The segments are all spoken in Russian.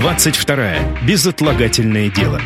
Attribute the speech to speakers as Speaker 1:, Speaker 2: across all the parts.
Speaker 1: 22. Безотлагательное дело.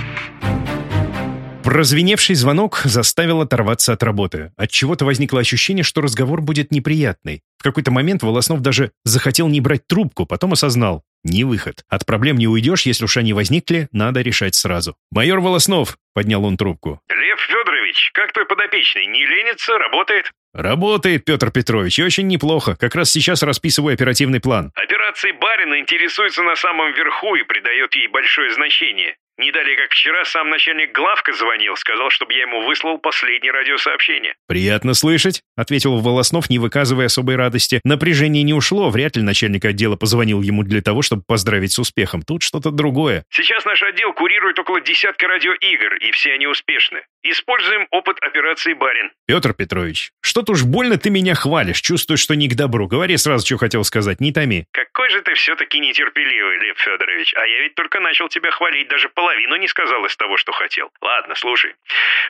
Speaker 1: Прозвеневший звонок заставил оторваться от работы. От чего то возникло ощущение, что разговор будет неприятный. В какой-то момент Волоснов даже захотел не брать трубку, потом осознал. Не выход. От проблем не уйдешь, если уж они возникли, надо решать сразу. «Майор Волоснов!» — поднял он трубку.
Speaker 2: Лев Федорович, как твой подопечный? Не ленится, работает?
Speaker 1: «Работает, Петр Петрович, и очень неплохо. Как раз сейчас расписываю оперативный план».
Speaker 2: Операцией барина интересуется на самом верху и придает ей большое значение. Не далее, как вчера, сам начальник главка звонил, сказал, чтобы я ему выслал последнее радиосообщение.
Speaker 1: «Приятно слышать», — ответил Волоснов, не выказывая особой радости. Напряжение не ушло, вряд ли начальник отдела позвонил ему для того, чтобы поздравить с успехом. Тут что-то другое.
Speaker 2: Сейчас наш отдел курирует около десятка радиоигр, и все они успешны. Используем опыт операции «Барин».
Speaker 1: Петр Петрович, что-то уж больно ты меня хвалишь, чувствую, что не к добру. Говори сразу, что хотел сказать, не томи.
Speaker 2: Какой же ты все-таки нетерпеливый, Лев Федорович. А я ведь только начал тебя хвалить, даже половину не сказал из того, что хотел. Ладно, слушай.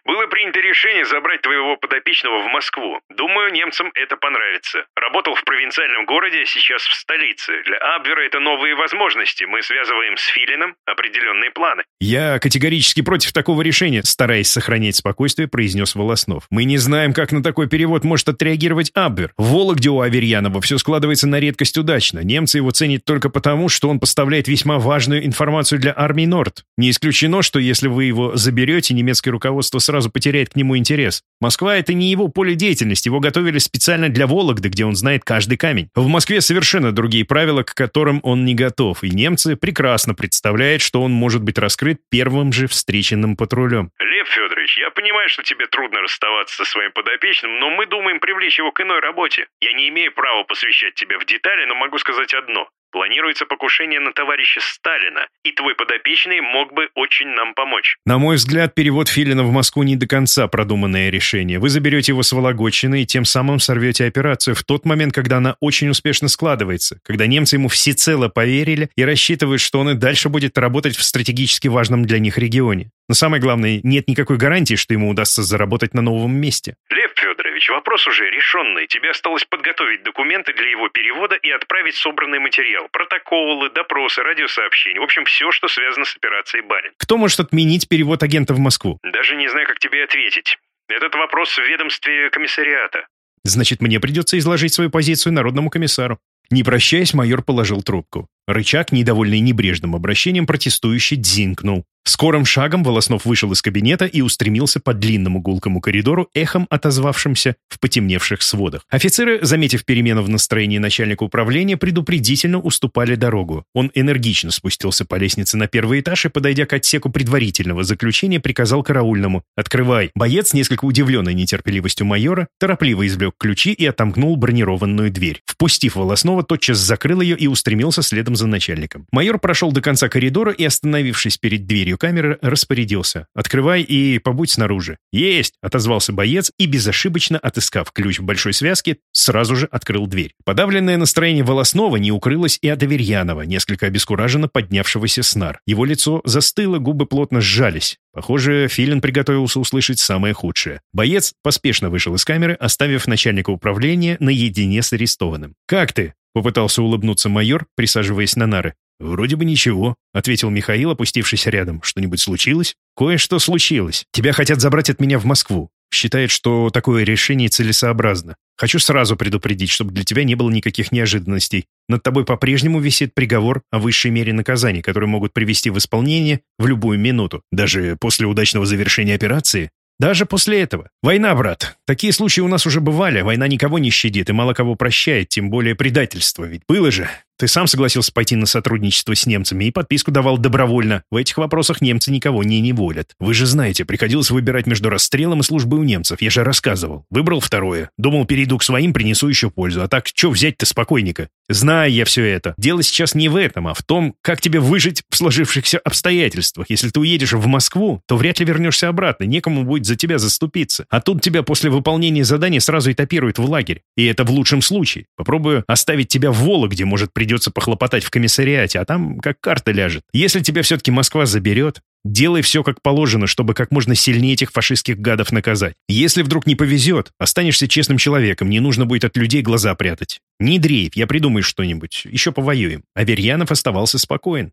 Speaker 2: Было принято решение забрать твоего подопечного в Москву. Думаю, немцам это понравится. Работал в провинциальном городе, сейчас в столице. Для Абвера это новые возможности. Мы связываем с Филином определенные планы.
Speaker 1: Я категорически против такого решения, стараясь сохранять спокойствие, произнес Волоснов. Мы не знаем, как на такой перевод может отреагировать Абвер. В Вологде у Аверьянова все складывается на редкость удачно. Немцы его ценят только потому, что он поставляет весьма важную информацию для армии Норд. Не исключено, что если вы его заберете, немецкое руководство сразу потеряет к нему интерес. Москва — это не его поле деятельности, его готовили специально для Вологды, где он знает каждый камень. В Москве совершенно другие правила, к которым он не готов, и немцы прекрасно представляют, что он может быть раскрыт первым же встреченным патрулем.
Speaker 2: Лев Федорович, я понимаю, что тебе трудно расставаться со своим подопечным, но мы думаем привлечь его к иной работе. Я не имею права посвящать тебя в детали, но могу сказать одно. Планируется покушение на товарища Сталина, и твой подопечный мог бы очень нам помочь.
Speaker 1: На мой взгляд, перевод Филина в Москву не до конца продуманное решение. Вы заберете его с Вологодчины и тем самым сорвете операцию в тот момент, когда она очень успешно складывается, когда немцы ему всецело поверили и рассчитывают, что он и дальше будет работать в стратегически важном для них регионе. Но самое главное, нет никакой гарантии, что ему удастся заработать на новом месте.
Speaker 2: Лев Федорович, вопрос уже решенный. Тебе осталось подготовить документы для его перевода и отправить собранный материал. Протоколы, допросы, радиосообщения. В общем, все, что связано с операцией «Барин».
Speaker 1: Кто может отменить перевод агента в Москву?
Speaker 2: Даже не знаю, как тебе ответить. Этот вопрос в ведомстве комиссариата.
Speaker 1: Значит, мне придется изложить свою позицию народному комиссару. Не прощаясь, майор положил трубку. Рычаг, недовольный небрежным обращением, протестующий дзинкнул. Скорым шагом Волоснов вышел из кабинета и устремился по длинному гулкому коридору, эхом отозвавшимся в потемневших сводах. Офицеры, заметив перемену в настроении начальника управления, предупредительно уступали дорогу. Он энергично спустился по лестнице на первый этаж и, подойдя к отсеку предварительного заключения, приказал караульному «Открывай». Боец, несколько удивленный нетерпеливостью майора, торопливо извлек ключи и отомкнул бронированную дверь. Впустив Волоснова, тотчас закрыл ее и устремился следом за начальником. Майор прошел до конца коридора и, остановившись перед дверью камеры, распорядился. «Открывай и побудь снаружи». «Есть!» — отозвался боец и, безошибочно отыскав ключ в большой связке, сразу же открыл дверь. Подавленное настроение Волоснова не укрылось и от Аверьянова, несколько обескураженно поднявшегося снар. Его лицо застыло, губы плотно сжались. Похоже, Филин приготовился услышать самое худшее. Боец поспешно вышел из камеры, оставив начальника управления наедине с арестованным. «Как ты?» — попытался улыбнуться майор, присаживаясь на нары. «Вроде бы ничего», — ответил Михаил, опустившись рядом. «Что-нибудь случилось?» «Кое-что случилось. Тебя хотят забрать от меня в Москву. Считает, что такое решение целесообразно. Хочу сразу предупредить, чтобы для тебя не было никаких неожиданностей. Над тобой по-прежнему висит приговор о высшей мере наказания, который могут привести в исполнение в любую минуту. Даже после удачного завершения операции даже после этого. Война, брат. Такие случаи у нас уже бывали. Война никого не щадит и мало кого прощает, тем более предательство. Ведь было же. Ты сам согласился пойти на сотрудничество с немцами и подписку давал добровольно. В этих вопросах немцы никого не неволят. Вы же знаете, приходилось выбирать между расстрелом и службой у немцев. Я же рассказывал. Выбрал второе. Думал, перейду к своим, принесу еще пользу. А так, что взять-то спокойненько? Знаю я все это. Дело сейчас не в этом, а в том, как тебе выжить в сложившихся обстоятельствах. Если ты уедешь в Москву, то вряд ли вернешься обратно. Некому будет за тебя заступиться. А тут тебя после выполнения задания сразу этапируют в лагерь. И это в лучшем случае. Попробую оставить тебя в Вологде, может, придется похлопотать в комиссариате, а там как карта ляжет. Если тебя все-таки Москва заберет, делай все как положено, чтобы как можно сильнее этих фашистских гадов наказать. Если вдруг не повезет, останешься честным человеком, не нужно будет от людей глаза прятать. Не дрейф, я придумаю что-нибудь, еще повоюем. Аверьянов оставался спокоен.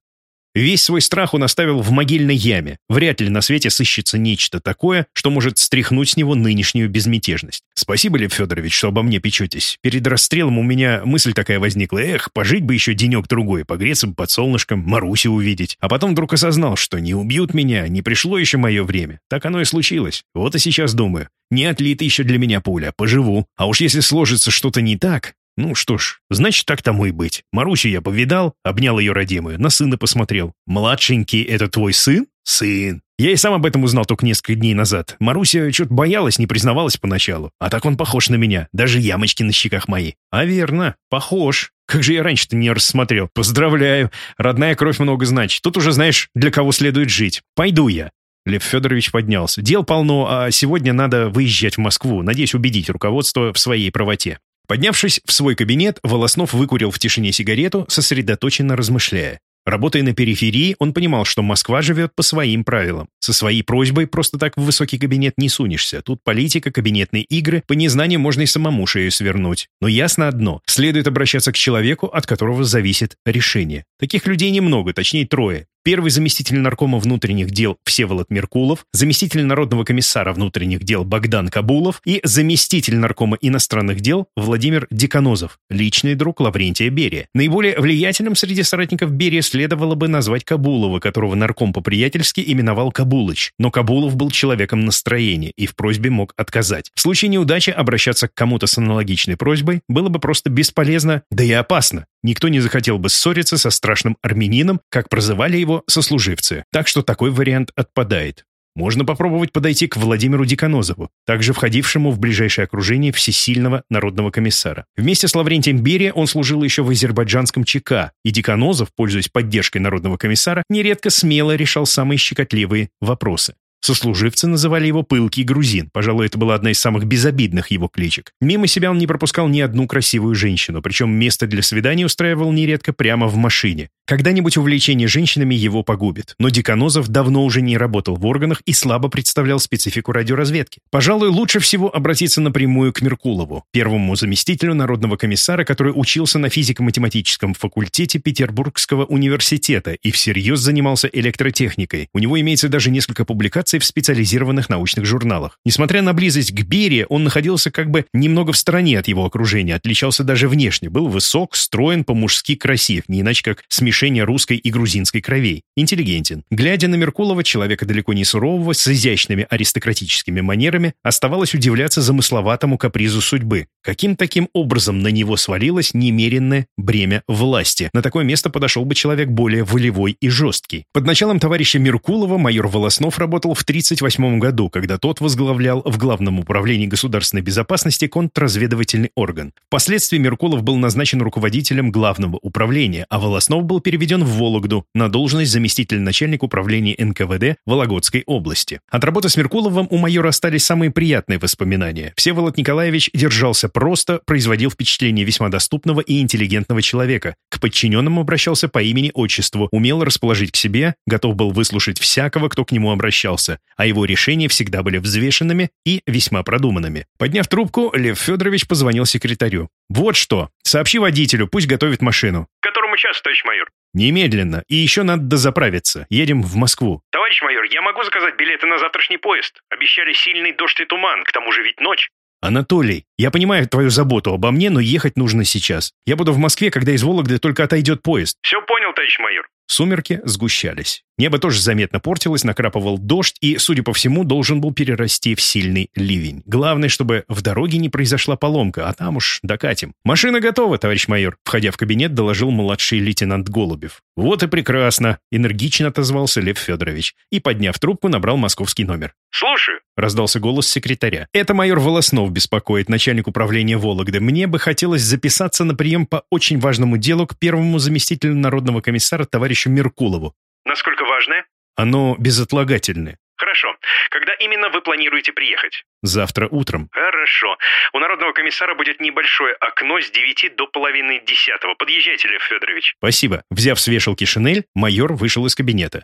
Speaker 1: Весь свой страх он оставил в могильной яме. Вряд ли на свете сыщется нечто такое, что может стряхнуть с него нынешнюю безмятежность. Спасибо, Лев Федорович, что обо мне печетесь. Перед расстрелом у меня мысль такая возникла. Эх, пожить бы еще денек-другой, погреться бы под солнышком, Марусю увидеть. А потом вдруг осознал, что не убьют меня, не пришло еще мое время. Так оно и случилось. Вот и сейчас думаю. Не отлита еще для меня пуля, поживу. А уж если сложится что-то не так, ну что ж, значит, так тому и быть. Марусю я повидал, обнял ее родимую, на сына посмотрел. Младшенький — это твой сын? Сын. Я и сам об этом узнал только несколько дней назад. Маруся что-то боялась, не признавалась поначалу. А так он похож на меня, даже ямочки на щеках мои. А верно, похож. Как же я раньше-то не рассмотрел. Поздравляю. Родная кровь много значит. Тут уже знаешь, для кого следует жить. Пойду я. Лев Федорович поднялся. Дел полно, а сегодня надо выезжать в Москву. Надеюсь убедить руководство в своей правоте. Поднявшись в свой кабинет, Волоснов выкурил в тишине сигарету, сосредоточенно размышляя. Работая на периферии, он понимал, что Москва живет по своим правилам. Со своей просьбой просто так в высокий кабинет не сунешься. Тут политика, кабинетные игры, по незнанию можно и самому шею свернуть. Но ясно одно – следует обращаться к человеку, от которого зависит решение. Таких людей немного, точнее трое. Первый заместитель наркома внутренних дел Всеволод Меркулов, заместитель народного комиссара внутренних дел Богдан Кабулов и заместитель наркома иностранных дел Владимир Деканозов, личный друг Лаврентия Берия. Наиболее влиятельным среди соратников Берия следовало бы назвать Кабулова, которого нарком по-приятельски именовал Кабулыч. Но Кабулов был человеком настроения и в просьбе мог отказать. В случае неудачи обращаться к кому-то с аналогичной просьбой было бы просто бесполезно, да и опасно. Никто не захотел бы ссориться со страшным армянином, как прозывали его сослуживцы. Так что такой вариант отпадает. Можно попробовать подойти к Владимиру Деканозову, также входившему в ближайшее окружение всесильного народного комиссара. Вместе с Лаврентием Берия он служил еще в азербайджанском ЧК, и Деканозов, пользуясь поддержкой народного комиссара, нередко смело решал самые щекотливые вопросы. Сослуживцы называли его «пылкий грузин». Пожалуй, это была одна из самых безобидных его кличек. Мимо себя он не пропускал ни одну красивую женщину, причем место для свидания устраивал нередко прямо в машине. Когда-нибудь увлечение женщинами его погубит, но Деканозов давно уже не работал в органах и слабо представлял специфику радиоразведки. Пожалуй, лучше всего обратиться напрямую к Меркулову, первому заместителю народного комиссара, который учился на физико-математическом факультете Петербургского университета и всерьез занимался электротехникой. У него имеется даже несколько публикаций в специализированных научных журналах. Несмотря на близость к Берии, он находился как бы немного в стороне от его окружения, отличался даже внешне, был высок, строен, по-мужски красив, не иначе как смешанный смешение русской и грузинской кровей. Интеллигентен. Глядя на Меркулова, человека далеко не сурового, с изящными аристократическими манерами, оставалось удивляться замысловатому капризу судьбы. Каким таким образом на него свалилось немеренное бремя власти? На такое место подошел бы человек более волевой и жесткий. Под началом товарища Меркулова майор Волоснов работал в 1938 году, когда тот возглавлял в Главном управлении государственной безопасности контрразведывательный орган. Впоследствии Меркулов был назначен руководителем Главного управления, а Волоснов был переведен в Вологду на должность заместителя начальника управления НКВД Вологодской области. От работы с Меркуловым у майора остались самые приятные воспоминания. Всеволод Николаевич держался просто, производил впечатление весьма доступного и интеллигентного человека. К подчиненным обращался по имени-отчеству, умел расположить к себе, готов был выслушать всякого, кто к нему обращался, а его решения всегда были взвешенными и весьма продуманными. Подняв трубку, Лев Федорович позвонил секретарю. «Вот что. Сообщи водителю, пусть готовит машину».
Speaker 2: «Которому час, товарищ майор?»
Speaker 1: «Немедленно. И еще надо дозаправиться. Едем в Москву».
Speaker 2: «Товарищ майор, я могу заказать билеты на завтрашний поезд. Обещали сильный дождь и туман, к тому же ведь ночь».
Speaker 1: «Анатолий, я понимаю твою заботу обо мне, но ехать нужно сейчас. Я буду в Москве, когда из Вологды только отойдет поезд».
Speaker 2: «Все понял, товарищ майор».
Speaker 1: Сумерки сгущались. Небо тоже заметно портилось, накрапывал дождь и, судя по всему, должен был перерасти в сильный ливень. Главное, чтобы в дороге не произошла поломка, а там уж докатим. «Машина готова, товарищ майор», — входя в кабинет, доложил младший лейтенант Голубев. «Вот и прекрасно», — энергично отозвался Лев Федорович и, подняв трубку, набрал московский номер.
Speaker 2: «Слушаю», —
Speaker 1: раздался голос секретаря. «Это майор Волоснов беспокоит, начальник управления Вологды. Мне бы хотелось записаться на прием по очень важному делу к первому заместителю народного комиссара товарищу Меркулову».
Speaker 2: «Насколько важное?»
Speaker 1: «Оно безотлагательное».
Speaker 2: «Хорошо. Когда именно вы планируете приехать?»
Speaker 1: «Завтра утром».
Speaker 2: «Хорошо. У народного комиссара будет небольшое окно с 9 до половины десятого. Подъезжайте, Лев Федорович».
Speaker 1: «Спасибо». Взяв с вешалки шинель, майор вышел из кабинета.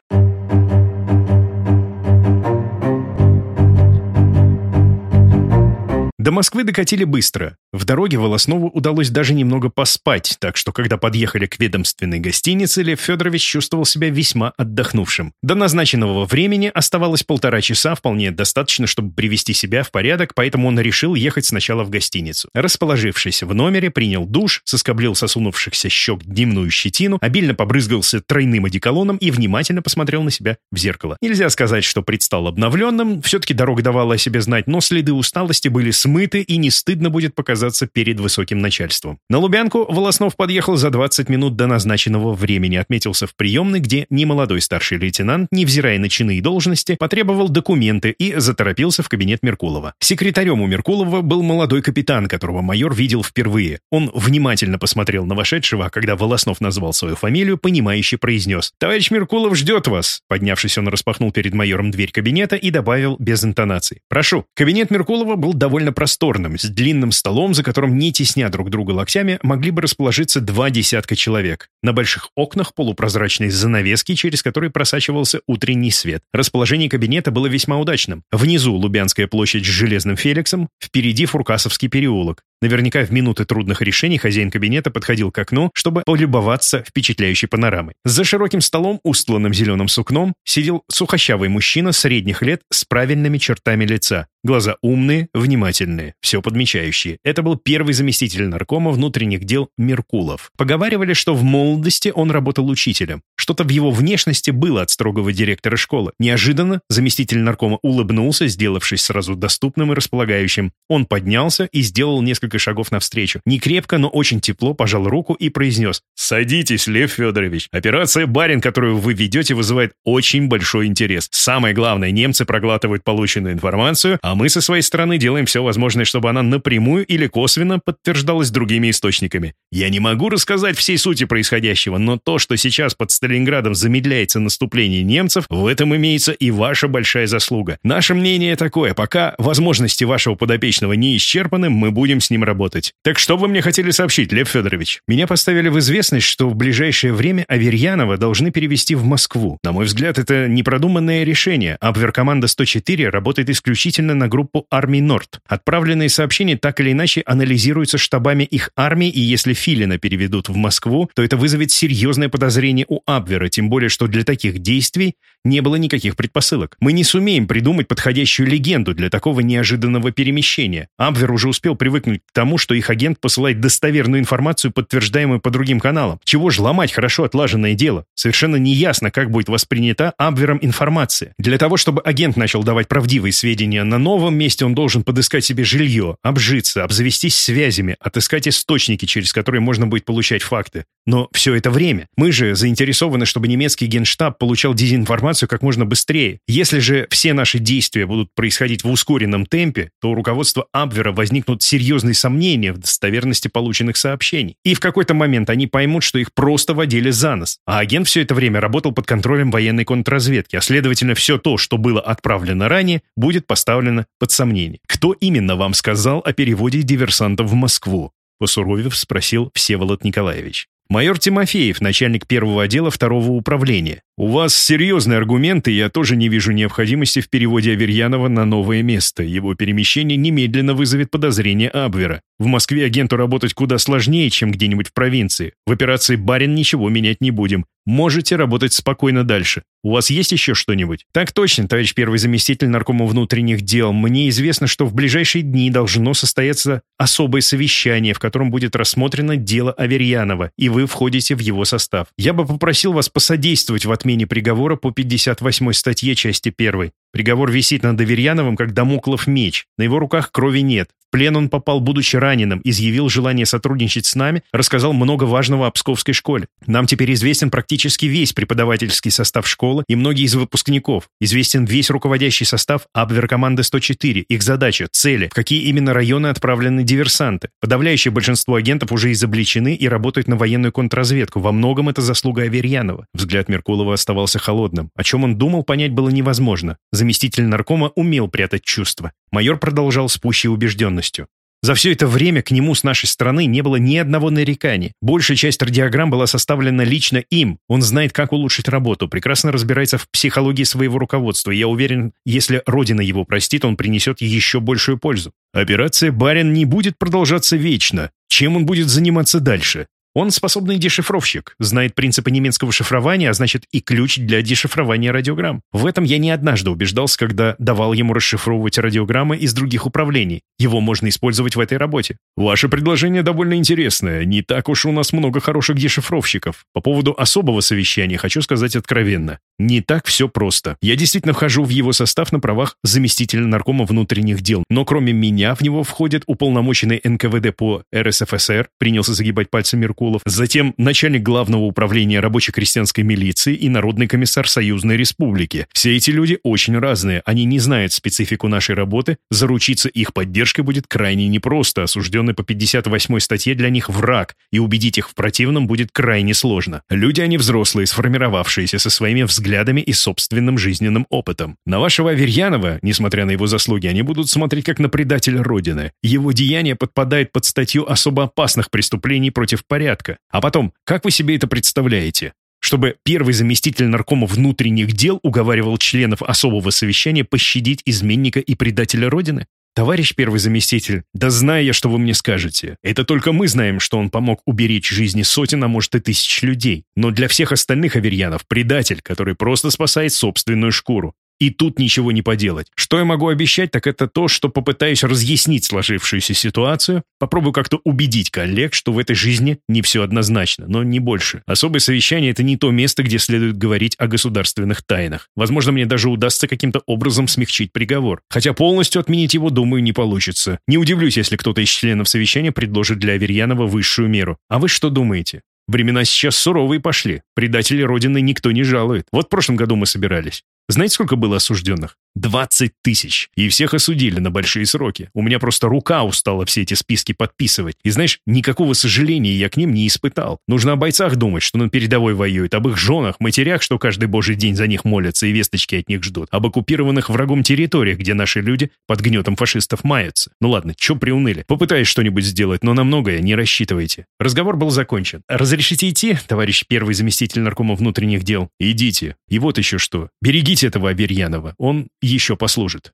Speaker 1: До Москвы докатили быстро. В дороге Волоснову удалось даже немного поспать, так что когда подъехали к ведомственной гостинице, Лев Федорович чувствовал себя весьма отдохнувшим. До назначенного времени оставалось полтора часа, вполне достаточно, чтобы привести себя в порядок, поэтому он решил ехать сначала в гостиницу. Расположившись в номере, принял душ, соскоблил сосунувшихся щек дневную щетину, обильно побрызгался тройным одеколоном и внимательно посмотрел на себя в зеркало. Нельзя сказать, что предстал обновленным, все-таки дорога давала о себе знать, но следы усталости были смыты и не стыдно будет показать оказаться перед высоким начальством. На Лубянку Волоснов подъехал за 20 минут до назначенного времени, отметился в приемной, где немолодой старший лейтенант, невзирая на чины и должности, потребовал документы и заторопился в кабинет Меркулова. Секретарем у Меркулова был молодой капитан, которого майор видел впервые. Он внимательно посмотрел на вошедшего, а когда Волоснов назвал свою фамилию, понимающе произнес «Товарищ Меркулов ждет вас!» Поднявшись, он распахнул перед майором дверь кабинета и добавил без интонаций «Прошу». Кабинет Меркулова был довольно просторным, с длинным столом, за которым, не тесня друг друга локтями, могли бы расположиться два десятка человек. На больших окнах полупрозрачные занавески, через которые просачивался утренний свет. Расположение кабинета было весьма удачным. Внизу Лубянская площадь с Железным Феликсом, впереди Фуркасовский переулок. Наверняка в минуты трудных решений хозяин кабинета подходил к окну, чтобы полюбоваться впечатляющей панорамой. За широким столом, устланным зеленым сукном, сидел сухощавый мужчина средних лет с правильными чертами лица. Глаза умные, внимательные, все подмечающие. Это был первый заместитель наркома внутренних дел Меркулов. Поговаривали, что в молодости он работал учителем. Что-то в его внешности было от строгого директора школы. Неожиданно заместитель наркома улыбнулся, сделавшись сразу доступным и располагающим. Он поднялся и сделал несколько шагов навстречу. Не крепко, но очень тепло пожал руку и произнес «Садитесь, Лев Федорович. Операция «Барин», которую вы ведете, вызывает очень большой интерес. Самое главное, немцы проглатывают полученную информацию, а мы со своей стороны делаем все возможное, чтобы она напрямую или косвенно подтверждалась другими источниками. Я не могу рассказать всей сути происходящего, но то, что сейчас под Сталинградом замедляется наступление немцев, в этом имеется и ваша большая заслуга. Наше мнение такое, пока возможности вашего подопечного не исчерпаны, мы будем с ним работать. Так что вы мне хотели сообщить, Лев Федорович? Меня поставили в известность, что в ближайшее время Аверьянова должны перевести в Москву. На мой взгляд, это непродуманное решение. Абверкоманда 104 работает исключительно на группу армий Норд. Отправленные сообщения так или иначе анализируются штабами их армий, и если Филина переведут в Москву, то это вызовет серьезное подозрение у Абвера, тем более, что для таких действий не было никаких предпосылок. Мы не сумеем придумать подходящую легенду для такого неожиданного перемещения. Абвер уже успел привыкнуть тому, что их агент посылает достоверную информацию, подтверждаемую по другим каналам. Чего ж ломать хорошо отлаженное дело? Совершенно неясно, как будет воспринята Абвером информация. Для того, чтобы агент начал давать правдивые сведения на новом месте, он должен подыскать себе жилье, обжиться, обзавестись связями, отыскать источники, через которые можно будет получать факты. Но все это время. Мы же заинтересованы, чтобы немецкий генштаб получал дезинформацию как можно быстрее. Если же все наши действия будут происходить в ускоренном темпе, то у руководства Абвера возникнут серьезные сомнения в достоверности полученных сообщений. И в какой-то момент они поймут, что их просто водили за нос. А агент все это время работал под контролем военной контрразведки, а следовательно, все то, что было отправлено ранее, будет поставлено под сомнение. Кто именно вам сказал о переводе диверсантов в Москву? Посуровев спросил Всеволод Николаевич. Майор Тимофеев, начальник первого отдела второго управления. У вас серьезные аргументы, я тоже не вижу необходимости в переводе Аверьянова на новое место. Его перемещение немедленно вызовет подозрение Абвера. В Москве агенту работать куда сложнее, чем где-нибудь в провинции. В операции «Барин» ничего менять не будем. Можете работать спокойно дальше. У вас есть еще что-нибудь? Так точно, товарищ первый заместитель наркома внутренних дел. Мне известно, что в ближайшие дни должно состояться особое совещание, в котором будет рассмотрено дело Аверьянова, и вы входите в его состав. Я бы попросил вас посодействовать в отмене приговора по 58 статье части 1. Приговор висит над Аверьяновым, как домоклов меч. На его руках крови нет плен он попал, будучи раненым, изъявил желание сотрудничать с нами, рассказал много важного о Псковской школе. Нам теперь известен практически весь преподавательский состав школы и многие из выпускников. Известен весь руководящий состав Абверкоманды 104, их задача, цели, в какие именно районы отправлены диверсанты. Подавляющее большинство агентов уже изобличены и работают на военную контрразведку. Во многом это заслуга Аверьянова. Взгляд Меркулова оставался холодным. О чем он думал, понять было невозможно. Заместитель наркома умел прятать чувства. Майор продолжал с пущей убежденностью. За все это время к нему с нашей стороны не было ни одного нарекания. Большая часть радиограмм была составлена лично им. Он знает, как улучшить работу, прекрасно разбирается в психологии своего руководства. Я уверен, если Родина его простит, он принесет еще большую пользу. Операция «Барин» не будет продолжаться вечно. Чем он будет заниматься дальше? Он способный дешифровщик, знает принципы немецкого шифрования, а значит и ключ для дешифрования радиограмм. В этом я не однажды убеждался, когда давал ему расшифровывать радиограммы из других управлений. Его можно использовать в этой работе. Ваше предложение довольно интересное. Не так уж у нас много хороших дешифровщиков. По поводу особого совещания хочу сказать откровенно. Не так все просто. Я действительно вхожу в его состав на правах заместителя наркома внутренних дел, но кроме меня в него входит уполномоченный НКВД по РСФСР, принялся загибать пальцы Меркулов, затем начальник главного управления рабоче-крестьянской милиции и народный комиссар Союзной Республики. Все эти люди очень разные, они не знают специфику нашей работы, заручиться их поддержкой будет крайне непросто, осужденный по 58 статье для них враг, и убедить их в противном будет крайне сложно. Люди они взрослые, сформировавшиеся со своими взглядами и собственным жизненным опытом. На вашего Аверьянова, несмотря на его заслуги, они будут смотреть как на предателя Родины. Его деяние подпадает под статью особо опасных преступлений против порядка. А потом, как вы себе это представляете? чтобы первый заместитель наркома внутренних дел уговаривал членов особого совещания пощадить изменника и предателя Родины? «Товарищ первый заместитель, да знаю я, что вы мне скажете. Это только мы знаем, что он помог уберечь жизни сотен, а может и тысяч людей. Но для всех остальных аверьянов предатель, который просто спасает собственную шкуру. И тут ничего не поделать. Что я могу обещать, так это то, что попытаюсь разъяснить сложившуюся ситуацию, попробую как-то убедить коллег, что в этой жизни не все однозначно, но не больше. Особое совещание — это не то место, где следует говорить о государственных тайнах. Возможно, мне даже удастся каким-то образом смягчить приговор. Хотя полностью отменить его, думаю, не получится. Не удивлюсь, если кто-то из членов совещания предложит для Аверьянова высшую меру. А вы что думаете? Времена сейчас суровые пошли. Предателей Родины никто не жалует. Вот в прошлом году мы собирались. Знаете, сколько было осужденных? 20 тысяч. И всех осудили на большие сроки. У меня просто рука устала все эти списки подписывать. И знаешь, никакого сожаления я к ним не испытал. Нужно о бойцах думать, что на передовой воюют, об их женах, матерях, что каждый божий день за них молятся и весточки от них ждут, об оккупированных врагом территориях, где наши люди под гнетом фашистов маятся. Ну ладно, чё приуныли? Попытаюсь что-нибудь сделать, но на многое не рассчитывайте. Разговор был закончен. Разрешите идти, товарищ первый заместитель наркома внутренних дел? Идите. И вот еще что. Берегите этого Аверьянова. Он еще послужит.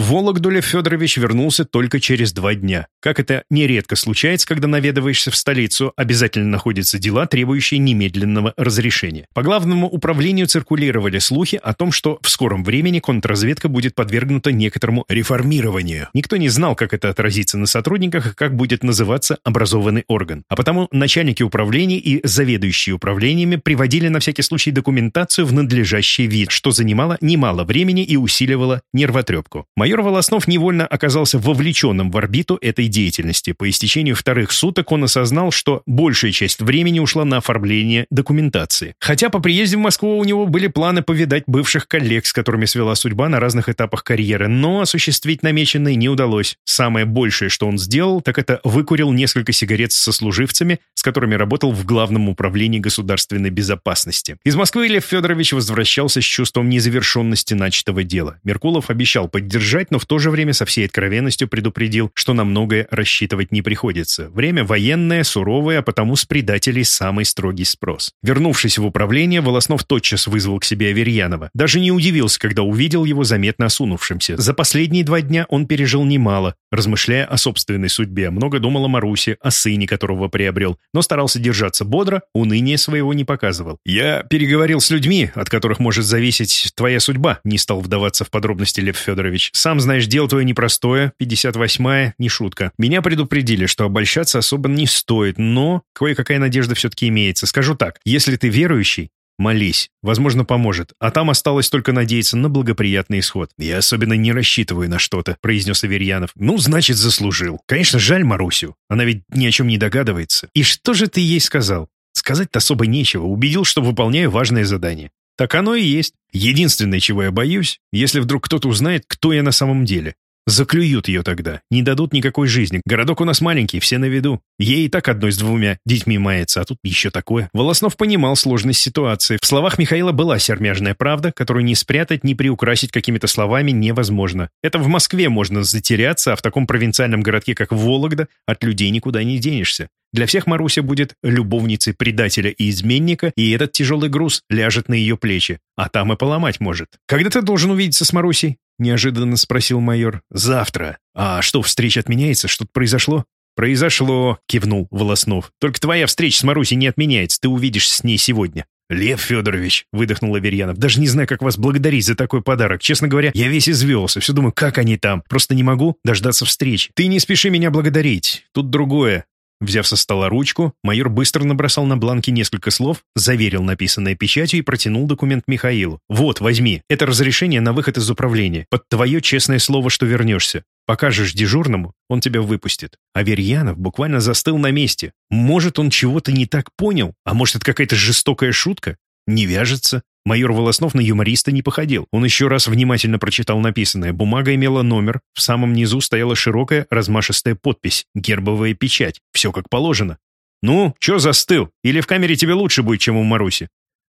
Speaker 1: В Федорович вернулся только через два дня. Как это нередко случается, когда наведываешься в столицу, обязательно находятся дела, требующие немедленного разрешения. По главному управлению циркулировали слухи о том, что в скором времени контрразведка будет подвергнута некоторому реформированию. Никто не знал, как это отразится на сотрудниках и как будет называться образованный орган. А потому начальники управлений и заведующие управлениями приводили на всякий случай документацию в надлежащий вид, что занимало немало времени и усиливало нервотрепку. Майор Майор Волоснов невольно оказался вовлеченным в орбиту этой деятельности. По истечению вторых суток он осознал, что большая часть времени ушла на оформление документации. Хотя по приезде в Москву у него были планы повидать бывших коллег, с которыми свела судьба на разных этапах карьеры, но осуществить намеченное не удалось. Самое большее, что он сделал, так это выкурил несколько сигарет со служивцами, с которыми работал в Главном управлении государственной безопасности. Из Москвы Лев Федорович возвращался с чувством незавершенности начатого дела. Меркулов обещал поддержать но в то же время со всей откровенностью предупредил, что на многое рассчитывать не приходится. Время военное, суровое, а потому с предателей самый строгий спрос. Вернувшись в управление, Волоснов тотчас вызвал к себе Аверьянова. Даже не удивился, когда увидел его заметно осунувшимся. За последние два дня он пережил немало, размышляя о собственной судьбе. Много думал о Марусе, о сыне, которого приобрел, но старался держаться бодро, уныния своего не показывал. «Я переговорил с людьми, от которых может зависеть твоя судьба», не стал вдаваться в подробности Лев Федорович. «Сам знаешь, дело твое непростое, 58-я, не шутка. Меня предупредили, что обольщаться особо не стоит, но кое-какая надежда все-таки имеется. Скажу так, если ты верующий, Молись. Возможно, поможет. А там осталось только надеяться на благоприятный исход. Я особенно не рассчитываю на что-то, произнес Аверьянов. Ну, значит, заслужил. Конечно, жаль Марусю. Она ведь ни о чем не догадывается. И что же ты ей сказал? Сказать-то особо нечего. Убедил, что выполняю важное задание. Так оно и есть. Единственное, чего я боюсь, если вдруг кто-то узнает, кто я на самом деле. Заклюют ее тогда, не дадут никакой жизни. Городок у нас маленький, все на виду. Ей и так одной с двумя детьми мается, а тут еще такое. Волоснов понимал сложность ситуации. В словах Михаила была сермяжная правда, которую не спрятать, не приукрасить какими-то словами невозможно. Это в Москве можно затеряться, а в таком провинциальном городке, как Вологда, от людей никуда не денешься. Для всех Маруся будет любовницей предателя и изменника, и этот тяжелый груз ляжет на ее плечи, а там и поломать может. «Когда ты должен увидеться с Марусей?» — неожиданно спросил майор. «Завтра. А что, встреча отменяется? Что-то произошло?» «Произошло», — кивнул Волоснов. «Только твоя встреча с Марусей не отменяется, ты увидишься с ней сегодня». «Лев Федорович», — выдохнул Аверьянов, «даже не знаю, как вас благодарить за такой подарок. Честно говоря, я весь извелся, все думаю, как они там. Просто не могу дождаться встречи. Ты не спеши меня благодарить. Тут другое. Взяв со стола ручку, майор быстро набросал на бланке несколько слов, заверил написанное печатью и протянул документ Михаилу. «Вот, возьми. Это разрешение на выход из управления. Под твое честное слово, что вернешься. Покажешь дежурному, он тебя выпустит». Аверьянов буквально застыл на месте. Может, он чего-то не так понял? А может, это какая-то жестокая шутка? Не вяжется. Майор Волоснов на юмориста не походил. Он еще раз внимательно прочитал написанное. Бумага имела номер. В самом низу стояла широкая размашистая подпись. Гербовая печать. Все как положено. «Ну, че застыл? Или в камере тебе лучше будет, чем у Маруси?»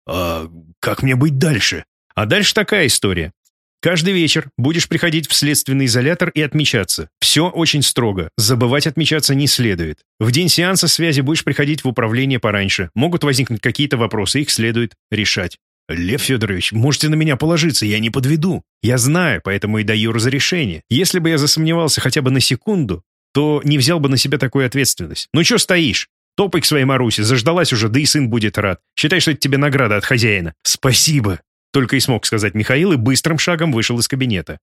Speaker 1: «А как мне быть дальше?» «А дальше такая история. Каждый вечер будешь приходить в следственный изолятор и отмечаться. Все очень строго. Забывать отмечаться не следует. В день сеанса связи будешь приходить в управление пораньше. Могут возникнуть какие-то вопросы, их следует решать. «Лев Федорович, можете на меня положиться, я не подведу». «Я знаю, поэтому и даю разрешение. Если бы я засомневался хотя бы на секунду, то не взял бы на себя такую ответственность. Ну что стоишь? Топай к своей Марусе, заждалась уже, да и сын будет рад. Считай, что это тебе награда от хозяина». «Спасибо», — только и смог сказать Михаил и быстрым шагом вышел из кабинета.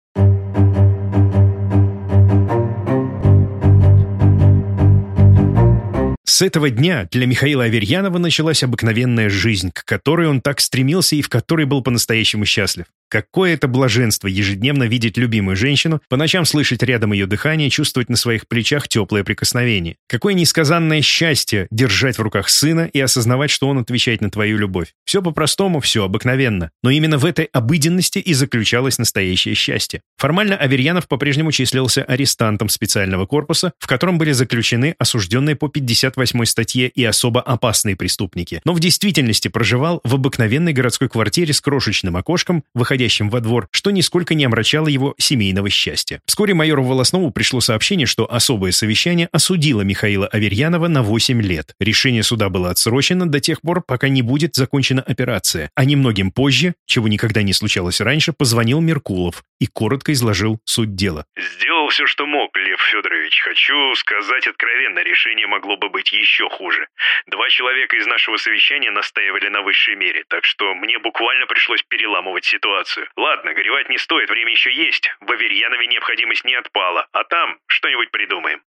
Speaker 1: С этого дня для Михаила Аверьянова началась обыкновенная жизнь, к которой он так стремился и в которой был по-настоящему счастлив. Какое это блаженство ежедневно видеть любимую женщину, по ночам слышать рядом ее дыхание, чувствовать на своих плечах теплое прикосновение. Какое несказанное счастье держать в руках сына и осознавать, что он отвечает на твою любовь. Все по-простому, все обыкновенно. Но именно в этой обыденности и заключалось настоящее счастье. Формально Аверьянов по-прежнему числился арестантом специального корпуса, в котором были заключены осужденные по 58 статье и особо опасные преступники. Но в действительности проживал в обыкновенной городской квартире с крошечным окошком, выходя выходящим во двор, что нисколько не омрачало его семейного счастья. Вскоре майору Волоснову пришло сообщение, что особое совещание осудило Михаила Аверьянова на 8 лет. Решение суда было отсрочено до тех пор, пока не будет закончена операция. А немногим позже, чего никогда не случалось раньше, позвонил Меркулов и коротко изложил суть дела.
Speaker 2: «Сделал все, что мог, Лев Федорович. Хочу сказать откровенно, решение могло бы быть еще хуже. Два человека из нашего совещания настаивали на высшей мере, так что мне буквально пришлось переламывать ситуацию. Ладно, горевать не стоит, время еще есть. В Аверьянове необходимость не отпала. А там что-нибудь придумаем.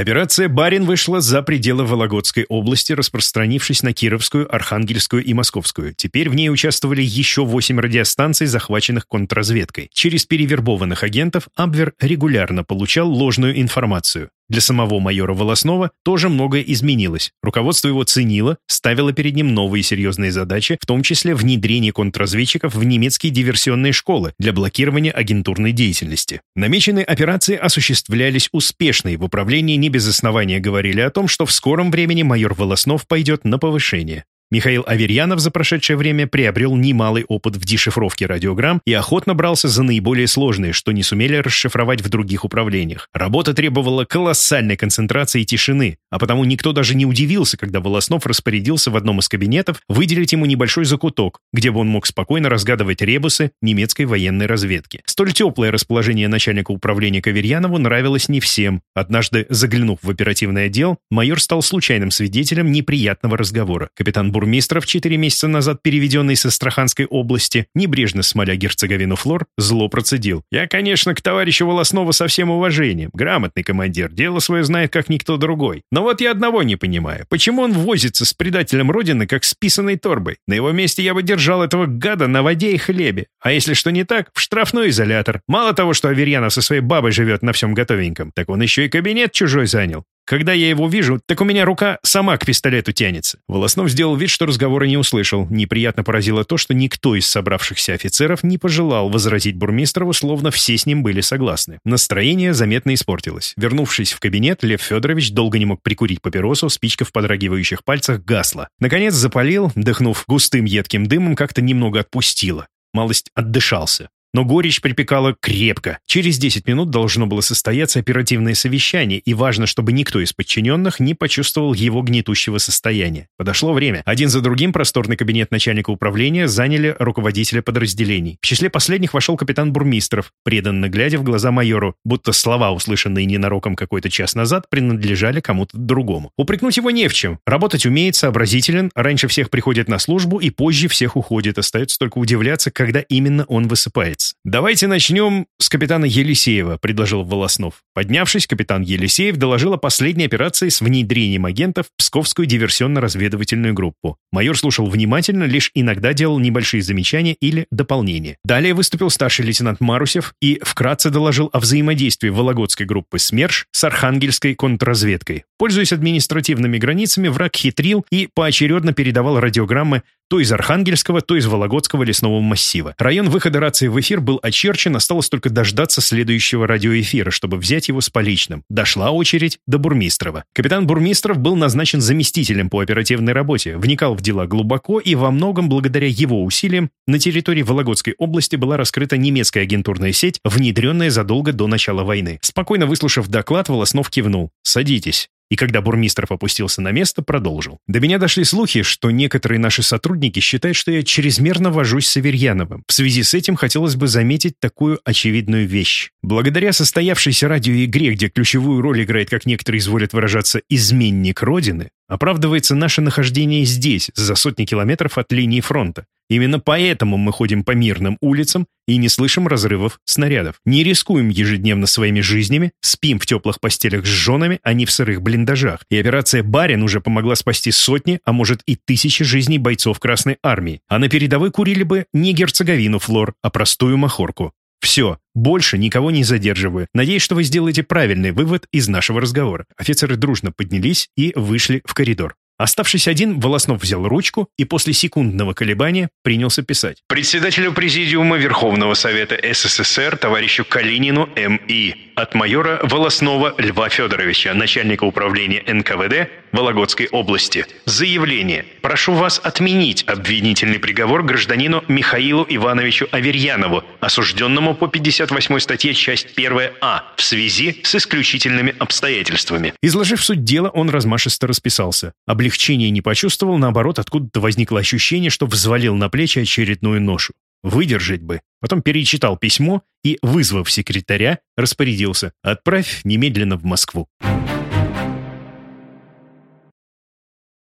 Speaker 1: Операция «Барин» вышла за пределы Вологодской области, распространившись на Кировскую, Архангельскую и Московскую. Теперь в ней участвовали еще восемь радиостанций, захваченных контрразведкой. Через перевербованных агентов Абвер регулярно получал ложную информацию. Для самого майора Волоснова тоже многое изменилось. Руководство его ценило, ставило перед ним новые серьезные задачи, в том числе внедрение контрразведчиков в немецкие диверсионные школы для блокирования агентурной деятельности. Намеченные операции осуществлялись успешно, и в управлении не без основания говорили о том, что в скором времени майор Волоснов пойдет на повышение. Михаил Аверьянов за прошедшее время приобрел немалый опыт в дешифровке радиограмм и охотно брался за наиболее сложные, что не сумели расшифровать в других управлениях. Работа требовала колоссальной концентрации и тишины, а потому никто даже не удивился, когда Волоснов распорядился в одном из кабинетов выделить ему небольшой закуток, где бы он мог спокойно разгадывать ребусы немецкой военной разведки. Столь теплое расположение начальника управления к Аверьянову нравилось не всем. Однажды, заглянув в оперативный отдел, майор стал случайным свидетелем неприятного разговора. Капитан бурмистров, четыре месяца назад переведенный со Астраханской области, небрежно смоля герцоговину Флор, зло процедил. «Я, конечно, к товарищу Волоснову со всем уважением. Грамотный командир, дело свое знает, как никто другой. Но вот я одного не понимаю. Почему он возится с предателем Родины, как с писаной торбой? На его месте я бы держал этого гада на воде и хлебе. А если что не так, в штрафной изолятор. Мало того, что Аверьянов со своей бабой живет на всем готовеньком, так он еще и кабинет чужой занял. Когда я его вижу, так у меня рука сама к пистолету тянется». Волоснов сделал вид, что разговора не услышал. Неприятно поразило то, что никто из собравшихся офицеров не пожелал возразить Бурмистрову, словно все с ним были согласны. Настроение заметно испортилось. Вернувшись в кабинет, Лев Федорович долго не мог прикурить папиросу, спичка в подрагивающих пальцах гасла. Наконец запалил, дыхнув густым едким дымом, как-то немного отпустило. Малость отдышался. Но горечь припекала крепко. Через 10 минут должно было состояться оперативное совещание, и важно, чтобы никто из подчиненных не почувствовал его гнетущего состояния. Подошло время. Один за другим просторный кабинет начальника управления заняли руководителя подразделений. В числе последних вошел капитан Бурмистров, преданно глядя в глаза майору, будто слова, услышанные ненароком какой-то час назад, принадлежали кому-то другому. Упрекнуть его не в чем. Работать умеет, сообразителен, раньше всех приходит на службу и позже всех уходит. Остается только удивляться, когда именно он высыпает конец. «Давайте начнем с капитана Елисеева», — предложил Волоснов. Поднявшись, капитан Елисеев доложил о последней операции с внедрением агентов в Псковскую диверсионно-разведывательную группу. Майор слушал внимательно, лишь иногда делал небольшие замечания или дополнения. Далее выступил старший лейтенант Марусев и вкратце доложил о взаимодействии Вологодской группы СМЕРШ с Архангельской контрразведкой. Пользуясь административными границами, враг хитрил и поочередно передавал радиограммы то из Архангельского, то из Вологодского лесного массива. Район выхода рации в эфир был очерчен, осталось только дождаться следующего радиоэфира, чтобы взять его с поличным. Дошла очередь до Бурмистрова. Капитан Бурмистров был назначен заместителем по оперативной работе, вникал в дела глубоко и во многом благодаря его усилиям на территории Вологодской области была раскрыта немецкая агентурная сеть, внедренная задолго до начала войны. Спокойно выслушав доклад, Волоснов кивнул. «Садитесь». И когда Бурмистров опустился на место, продолжил. До меня дошли слухи, что некоторые наши сотрудники считают, что я чрезмерно вожусь с Аверьяновым. В связи с этим хотелось бы заметить такую очевидную вещь. Благодаря состоявшейся радиоигре, где ключевую роль играет, как некоторые изволят выражаться, изменник Родины, оправдывается наше нахождение здесь, за сотни километров от линии фронта. Именно поэтому мы ходим по мирным улицам и не слышим разрывов снарядов. Не рискуем ежедневно своими жизнями, спим в теплых постелях с женами, а не в сырых блиндажах. И операция «Барин» уже помогла спасти сотни, а может и тысячи жизней бойцов Красной Армии. А на передовой курили бы не герцоговину флор, а простую махорку. Все, больше никого не задерживаю. Надеюсь, что вы сделаете правильный вывод из нашего разговора. Офицеры дружно поднялись и вышли в коридор. Оставшись один, Волоснов взял ручку и после секундного колебания принялся писать.
Speaker 2: Председателю Президиума Верховного Совета СССР товарищу Калинину М.И. От майора Волоснова Льва Федоровича, начальника управления НКВД Вологодской области. Заявление. Прошу вас отменить обвинительный приговор гражданину Михаилу Ивановичу Аверьянову, осужденному по 58 статье часть 1 А в связи с исключительными обстоятельствами.
Speaker 1: Изложив суть дела, он размашисто расписался. Облегчения не почувствовал, наоборот, откуда-то возникло ощущение, что взвалил на плечи очередную ношу. Выдержать бы. Потом перечитал письмо и, вызвав секретаря, распорядился «Отправь немедленно в Москву».